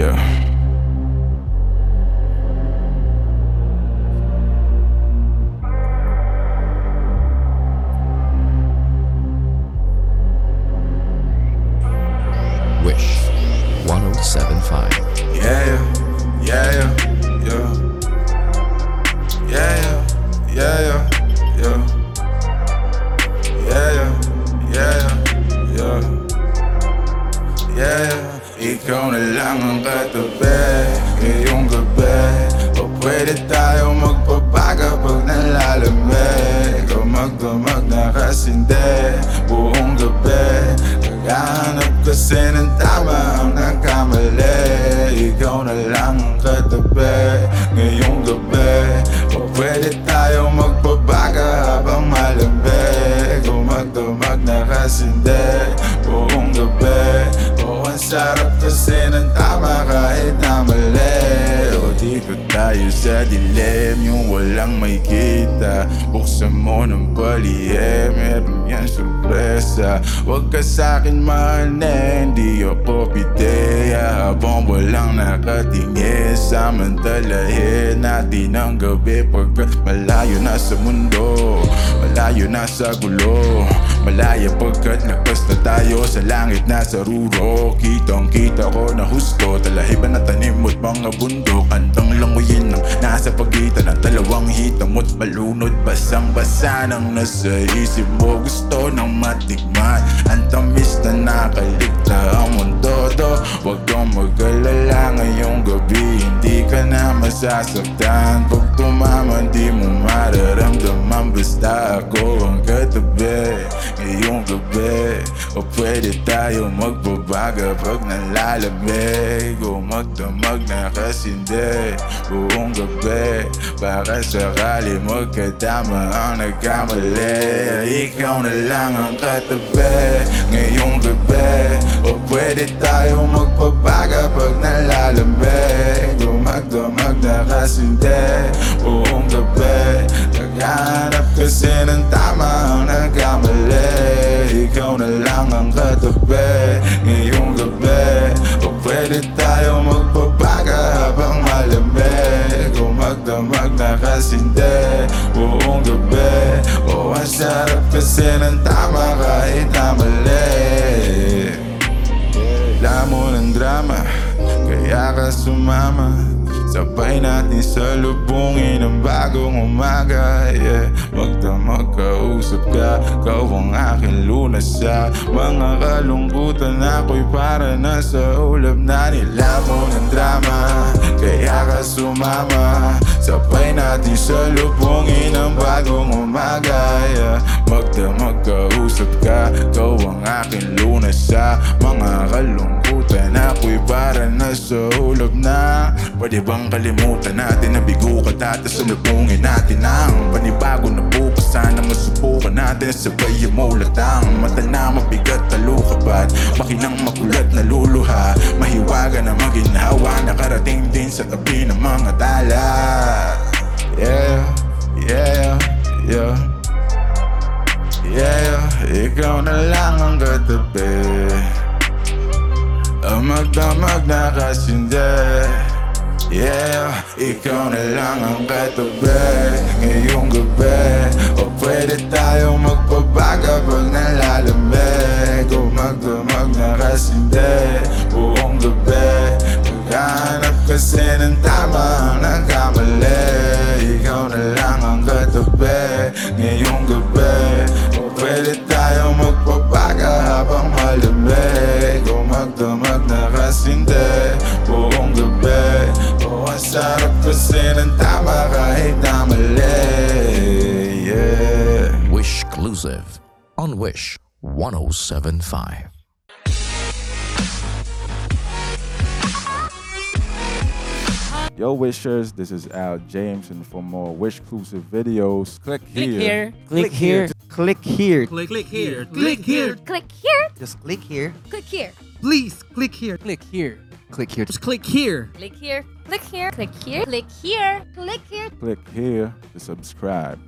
Yeah. Wish 1075. Yeah, pwede tayo magpapaga pag nalalamig O magdamag na kasindi Buong gabi Naghahanap kasi ng tama ang nagkamali. Ikaw na lang ang katabi. Ngayong gabi O pwede tayo magpapaga habang malamig. O magdamag na kasindi Buong gabi O ang sarap kasi ng sa dilim Yung walang may kita. Buksan mo ng palihim Meron yan sorpresa. Huwag ka sa'kin mahalin Di ako pideya Habang walang nakatingin Samantalahin natin ang gabi. Pagkat malayo na sa mundo. Malayo na sa gulo. Malaya pagkat lakas na tayo. Sa langit na sa ruro Kitang kita ko na husto. Talahiban na tanim mo't mga bundok. Andang languyin ng nasa pagitan Ng dalawang hita mo't malunod. Basang basa ng nasa isip mo. Gusto nang matikman Ang tamis na nakaligta ang mundo. Do Huwag kang mag-alala ngayong gabi na masasaktan Pag tumama di mo mararamdaman. Basta ako ang katabi Ngayong gabi. O pwede tayo magbabaga Pag nalalamig O magdamag na kasindi Buong gabi. Baka sakali magkatama ang nagkamali. Ikaw na lang ang katabi Ngayong gabi. O pwede tayo magpabaga magdamag na kasindi Buong gabi Naghahanap kasi ng tama ang nagkamali Ikaw na lang ang katabi Ngayong gabi O pwede tayo magpabaga habang malamig O magdamag na kasindi Buong gabi O ang sarap kasi ng tama kahit na mali Wala mo ng drama Kaya ka sumama Sabay natin sa lubungin ang bagong umaga yeah. Magdamag kausap ka Kau ang aking lunas sa Mga kalungkutan ako'y para na sa ulap na Nilamo ng drama Kaya ka sumama Sabay natin sa lubungin ang bagong umaga yeah. Magdamag kausap ka Kau ang aking lunas sa Mga kalungkutan ako'y para na sa ulap Pwede bang kalimutan natin na bigo ka dati sa lubungin natin ang panibago na bukas? Sana masubukan natin sabay yung mulatang Mata na mabigat na lukabat Makinang makulat na luluha Mahiwaga na maginhawa Nakarating din sa tabi ng mga tala Yeah, yeah, yeah Yeah, ikaw na lang ang katabi Ang magdamag na kasindi Yeah, ikaw na lang ang katabi. Ngayong gabi O pwede tayo magpabaga pag nalalamig O magdamag na kasindi Buong gabi. Naghahanap kasi ng tama ang nagkamali. Ikaw na lang ang katabi. Ngayong gabi O pwede tayo magpabaga habang malamig O magdamag na kasindi Wish 1075. Yo, Wishers, this is Al James, and for more Wish exclusive videos, click, Click here. Click here. Click here. Click, click here. Click here. Click here. Just click here. Click here. Please click here. Click here. Click here. Just click here. Click here. Click here. Click here. Click here. Click here. click here to subscribe.